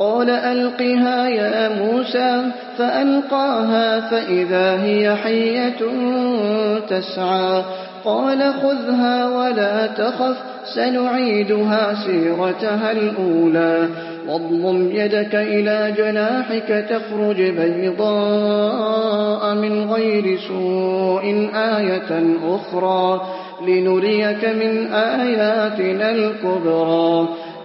قال ألقها يا موسى فألقاها فإذا هي حية تسعى. قال خذها ولا تخف سنعيدها سيرتها الأولى. واضمم يدك إلى جناحك تخرج بيضاء من غير سوء آية أخرى. لنريك من آياتنا الكبرى.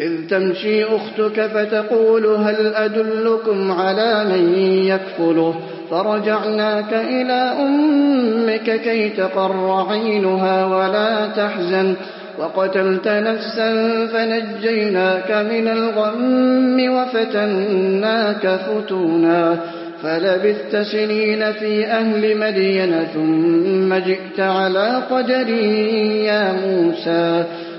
إذ تمشي أختك فتقول هل أدلكم على من يكفله؟ فرجعناك إلى أمك كي تقر عينها ولا تحزن. وقتلت نفسا فنجيناك من الغم وفتناك فتونا. فلبثت سنين في أهل مدين ثم جئت على قدري يا موسى.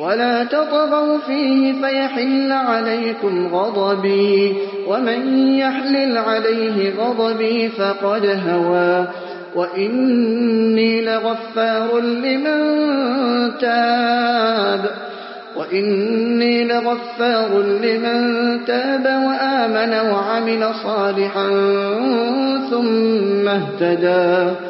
ولا تطغوا فيه فيحل عليكم غضبي ومن يحلل عليه غضبي فقد هوى وإني لغفار لمن تاب وإني لغفار لمن تاب وآمن وعمل صالحا ثم اهتدى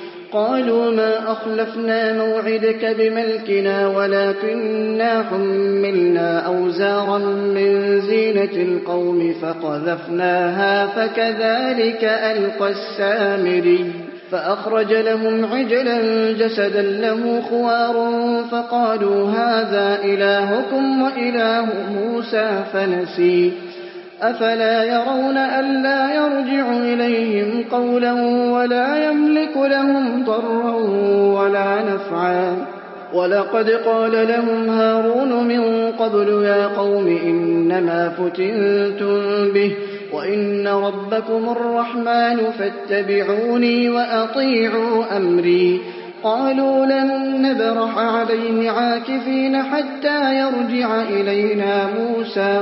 قالوا ما أخلفنا موعدك بملكنا ولكننا حملنا أوزارا من زينة القوم فقذفناها فكذلك ألقى السامري فأخرج لهم عجلا جسدا له خوار فقالوا هذا إلهكم وإله موسى فنسي أفلا يرون ألا يرجع إليهم قولا ولا يملك لهم ضرا ولا نفعا. ولقد قال لهم هارون من قبل يا قوم إنما فتنتم به وإن ربكم الرحمن فاتبعوني وأطيعوا أمري. قالوا لن نبرح عليه عاكفين حتى يرجع إلينا موسى.